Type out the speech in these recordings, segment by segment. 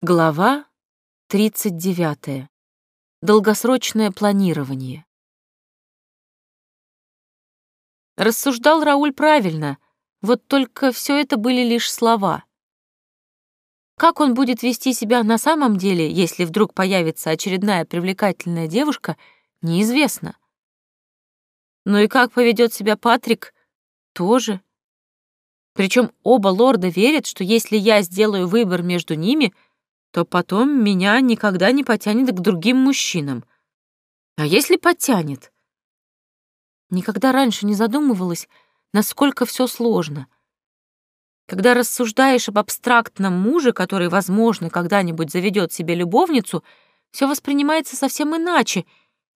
Глава 39. Долгосрочное планирование. Рассуждал Рауль правильно, вот только все это были лишь слова. Как он будет вести себя на самом деле, если вдруг появится очередная привлекательная девушка, неизвестно. Ну и как поведет себя Патрик, тоже. Причем оба лорда верят, что если я сделаю выбор между ними — то потом меня никогда не потянет к другим мужчинам. А если потянет? Никогда раньше не задумывалась, насколько все сложно. Когда рассуждаешь об абстрактном муже, который, возможно, когда-нибудь заведет себе любовницу, все воспринимается совсем иначе,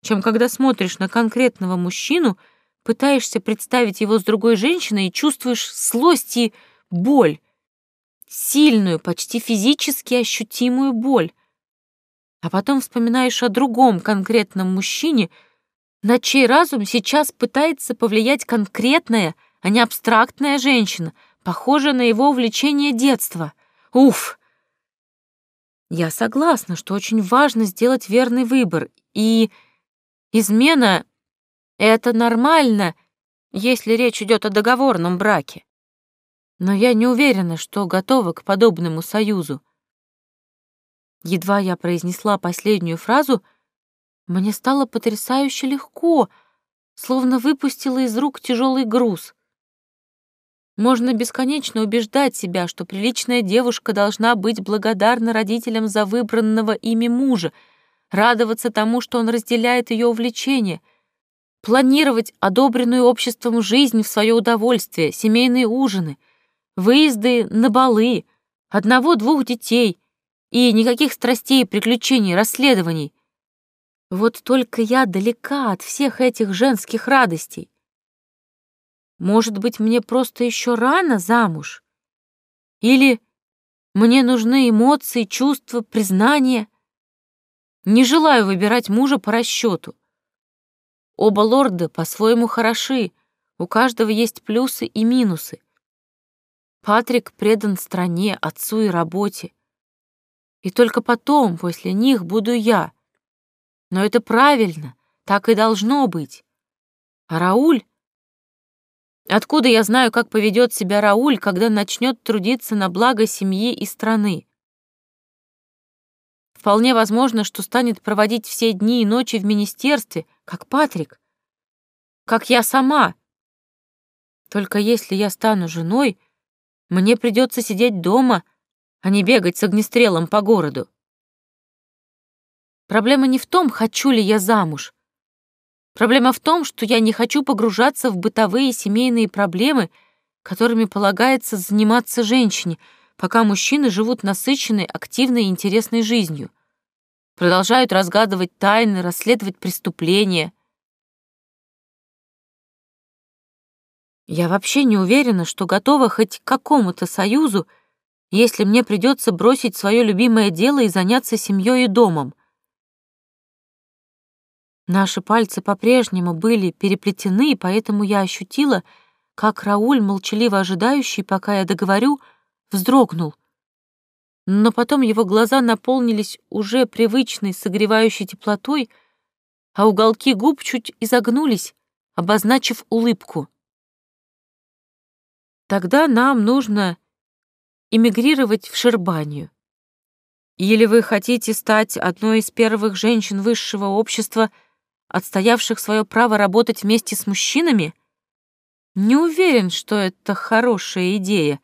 чем когда смотришь на конкретного мужчину, пытаешься представить его с другой женщиной и чувствуешь злость и боль сильную, почти физически ощутимую боль. А потом вспоминаешь о другом конкретном мужчине, на чей разум сейчас пытается повлиять конкретная, а не абстрактная женщина, похожая на его увлечение детства. Уф! Я согласна, что очень важно сделать верный выбор, и измена — это нормально, если речь идет о договорном браке но я не уверена, что готова к подобному союзу. Едва я произнесла последнюю фразу, мне стало потрясающе легко, словно выпустила из рук тяжелый груз. Можно бесконечно убеждать себя, что приличная девушка должна быть благодарна родителям за выбранного ими мужа, радоваться тому, что он разделяет ее увлечения, планировать одобренную обществом жизнь в свое удовольствие, семейные ужины — выезды на балы, одного-двух детей и никаких страстей, приключений, расследований. Вот только я далека от всех этих женских радостей. Может быть, мне просто еще рано замуж? Или мне нужны эмоции, чувства, признания? Не желаю выбирать мужа по расчету. Оба лорда по-своему хороши, у каждого есть плюсы и минусы. Патрик предан стране, отцу и работе. И только потом, после них, буду я. Но это правильно, так и должно быть. А Рауль? Откуда я знаю, как поведет себя Рауль, когда начнет трудиться на благо семьи и страны? Вполне возможно, что станет проводить все дни и ночи в министерстве, как Патрик, как я сама. Только если я стану женой, мне придется сидеть дома, а не бегать с огнестрелом по городу. Проблема не в том, хочу ли я замуж. Проблема в том, что я не хочу погружаться в бытовые семейные проблемы, которыми полагается заниматься женщине, пока мужчины живут насыщенной, активной и интересной жизнью. Продолжают разгадывать тайны, расследовать преступления — Я вообще не уверена, что готова хоть к какому-то союзу, если мне придется бросить свое любимое дело и заняться семьей и домом. Наши пальцы по-прежнему были переплетены, поэтому я ощутила, как Рауль, молчаливо ожидающий, пока я договорю, вздрогнул. Но потом его глаза наполнились уже привычной согревающей теплотой, а уголки губ чуть изогнулись, обозначив улыбку. Тогда нам нужно эмигрировать в Шербанию. Или вы хотите стать одной из первых женщин высшего общества, отстоявших свое право работать вместе с мужчинами? Не уверен, что это хорошая идея,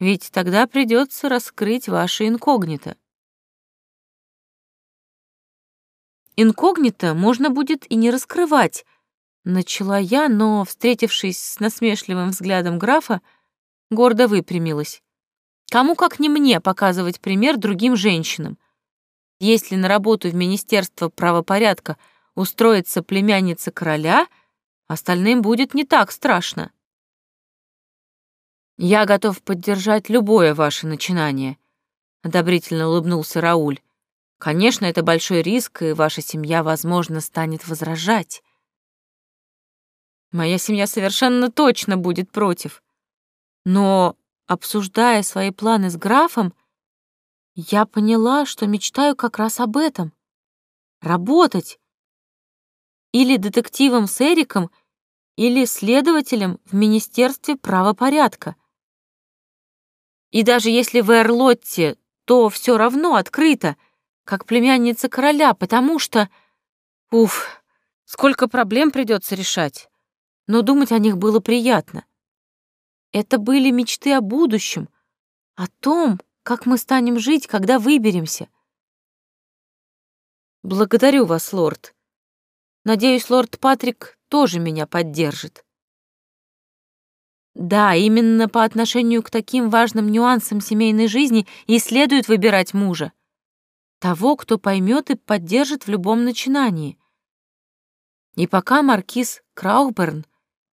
ведь тогда придется раскрыть ваше инкогнито. Инкогнито можно будет и не раскрывать, начала я, но, встретившись с насмешливым взглядом графа, гордо выпрямилась. Кому как не мне показывать пример другим женщинам. Если на работу в Министерство правопорядка устроится племянница короля, остальным будет не так страшно. «Я готов поддержать любое ваше начинание», — одобрительно улыбнулся Рауль. «Конечно, это большой риск, и ваша семья, возможно, станет возражать». «Моя семья совершенно точно будет против», но, обсуждая свои планы с графом, Я поняла, что мечтаю как раз об этом. Работать. Или детективом с Эриком, или следователем в Министерстве правопорядка. И даже если в Эрлотте, то все равно открыто, как племянница короля, потому что... Уф, сколько проблем придется решать. Но думать о них было приятно. Это были мечты о будущем, о том, как мы станем жить, когда выберемся? Благодарю вас, лорд. Надеюсь, лорд Патрик тоже меня поддержит. Да, именно по отношению к таким важным нюансам семейной жизни и следует выбирать мужа. Того, кто поймет и поддержит в любом начинании. И пока маркиз Крауберн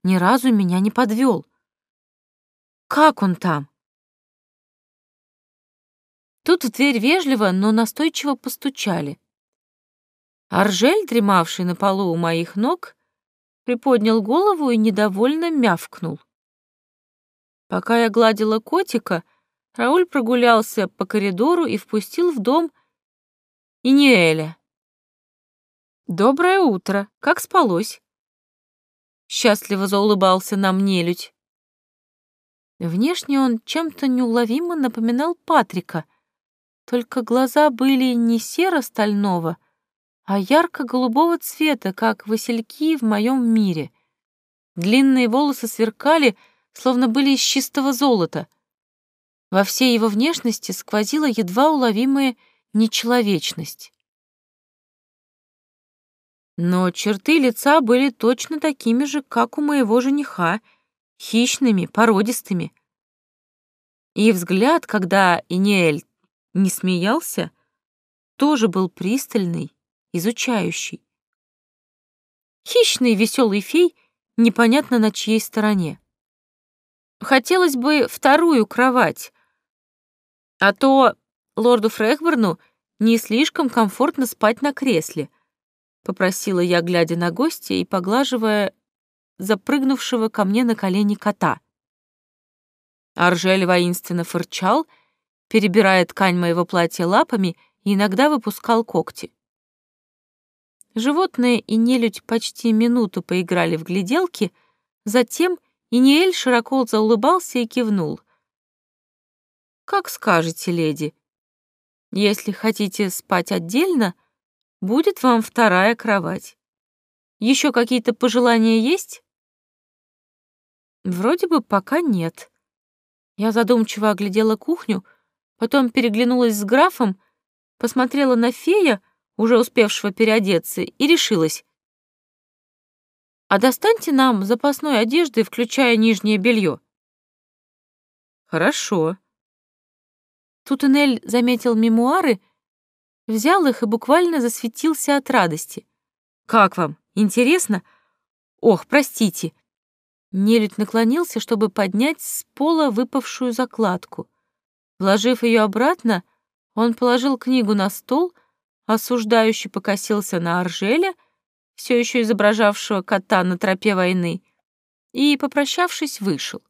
ни разу меня не подвел. Как он там? Тут в дверь вежливо, но настойчиво постучали. Аржель, дремавший на полу у моих ног, приподнял голову и недовольно мявкнул. Пока я гладила котика, Рауль прогулялся по коридору и впустил в дом Иниэля. «Доброе утро! Как спалось?» Счастливо заулыбался нам нелюдь. Внешне он чем-то неуловимо напоминал Патрика, только глаза были не серо-стального, а ярко-голубого цвета, как васильки в моем мире. Длинные волосы сверкали, словно были из чистого золота. Во всей его внешности сквозила едва уловимая нечеловечность. Но черты лица были точно такими же, как у моего жениха, хищными, породистыми. И взгляд, когда Иниэль не смеялся, тоже был пристальный, изучающий. Хищный веселый фей непонятно на чьей стороне. Хотелось бы вторую кровать, а то лорду Фрехберну не слишком комфортно спать на кресле, попросила я, глядя на гостя и поглаживая запрыгнувшего ко мне на колени кота. Аржель воинственно фырчал — перебирая ткань моего платья лапами и иногда выпускал когти. Животные и нелюдь почти минуту поиграли в гляделки, затем Иниэль широко заулыбался и кивнул. «Как скажете, леди. Если хотите спать отдельно, будет вам вторая кровать. Еще какие-то пожелания есть?» «Вроде бы пока нет». Я задумчиво оглядела кухню, Потом переглянулась с графом, посмотрела на фея, уже успевшего переодеться, и решилась. «А достаньте нам запасной одежды, включая нижнее белье». «Хорошо». Тут Энель заметил мемуары, взял их и буквально засветился от радости. «Как вам? Интересно? Ох, простите». Нелюдь наклонился, чтобы поднять с пола выпавшую закладку. Вложив ее обратно, он положил книгу на стол, осуждающий покосился на Аржеля, все еще изображавшего кота на тропе войны, и, попрощавшись, вышел.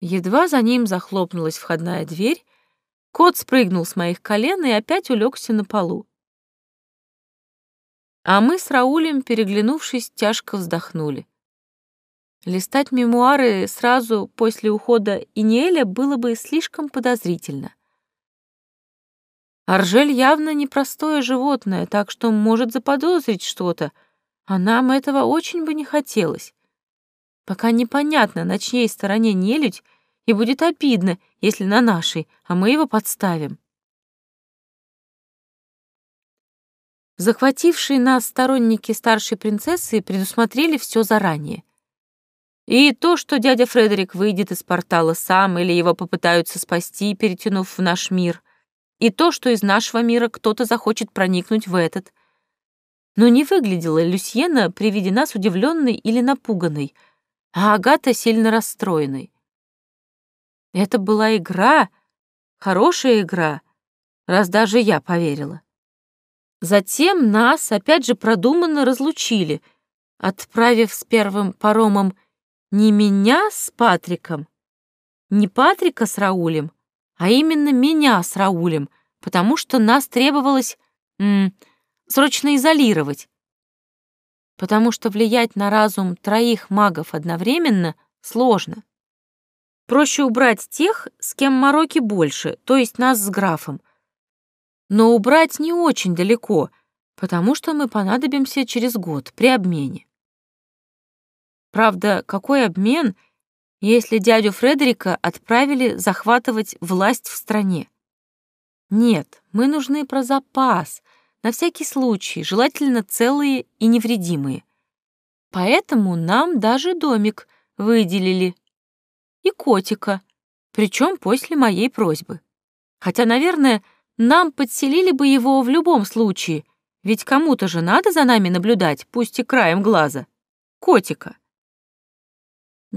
Едва за ним захлопнулась входная дверь, кот спрыгнул с моих колен и опять улегся на полу. А мы с Раулем, переглянувшись, тяжко вздохнули. Листать мемуары сразу после ухода Иниэля было бы слишком подозрительно. Аржель явно непростое животное, так что может заподозрить что-то, а нам этого очень бы не хотелось. Пока непонятно, на чьей стороне нелюдь, и будет обидно, если на нашей, а мы его подставим. Захватившие нас сторонники старшей принцессы предусмотрели все заранее. И то, что дядя Фредерик выйдет из портала сам или его попытаются спасти, перетянув в наш мир, и то, что из нашего мира кто-то захочет проникнуть в этот. Но не выглядела Люсьена при виде нас удивленной или напуганной, а Агата сильно расстроенной. Это была игра, хорошая игра, раз даже я поверила. Затем нас опять же продуманно разлучили, отправив с первым паромом не меня с Патриком, не Патрика с Раулем, а именно меня с Раулем потому что нас требовалось срочно изолировать, потому что влиять на разум троих магов одновременно сложно. Проще убрать тех, с кем мороки больше, то есть нас с графом. Но убрать не очень далеко, потому что мы понадобимся через год при обмене. Правда, какой обмен, если дядю Фредерика отправили захватывать власть в стране? Нет, мы нужны про запас, на всякий случай, желательно целые и невредимые. Поэтому нам даже домик выделили. И котика, причем после моей просьбы. Хотя, наверное, нам подселили бы его в любом случае, ведь кому-то же надо за нами наблюдать, пусть и краем глаза. Котика.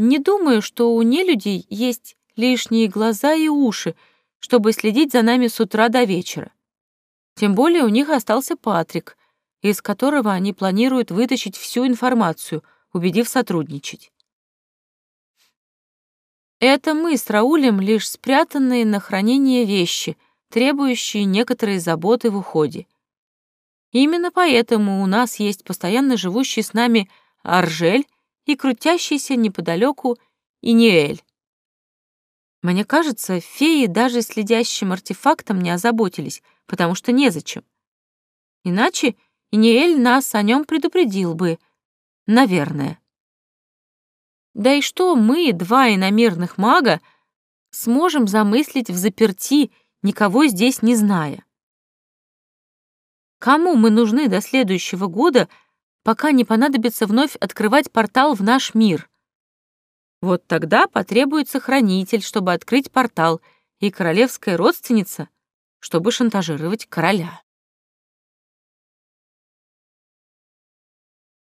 Не думаю, что у нелюдей есть лишние глаза и уши, чтобы следить за нами с утра до вечера. Тем более у них остался Патрик, из которого они планируют вытащить всю информацию, убедив сотрудничать. Это мы с Раулем лишь спрятанные на хранение вещи, требующие некоторой заботы в уходе. Именно поэтому у нас есть постоянно живущий с нами Аржель и крутящийся неподалеку Иниэль. Мне кажется, феи даже следящим артефактом не озаботились, потому что незачем. Иначе Иниэль нас о нем предупредил бы, наверное. Да и что мы, два иномирных мага, сможем замыслить в заперти, никого здесь не зная? Кому мы нужны до следующего года, пока не понадобится вновь открывать портал в наш мир? Вот тогда потребуется хранитель, чтобы открыть портал, и королевская родственница, чтобы шантажировать короля.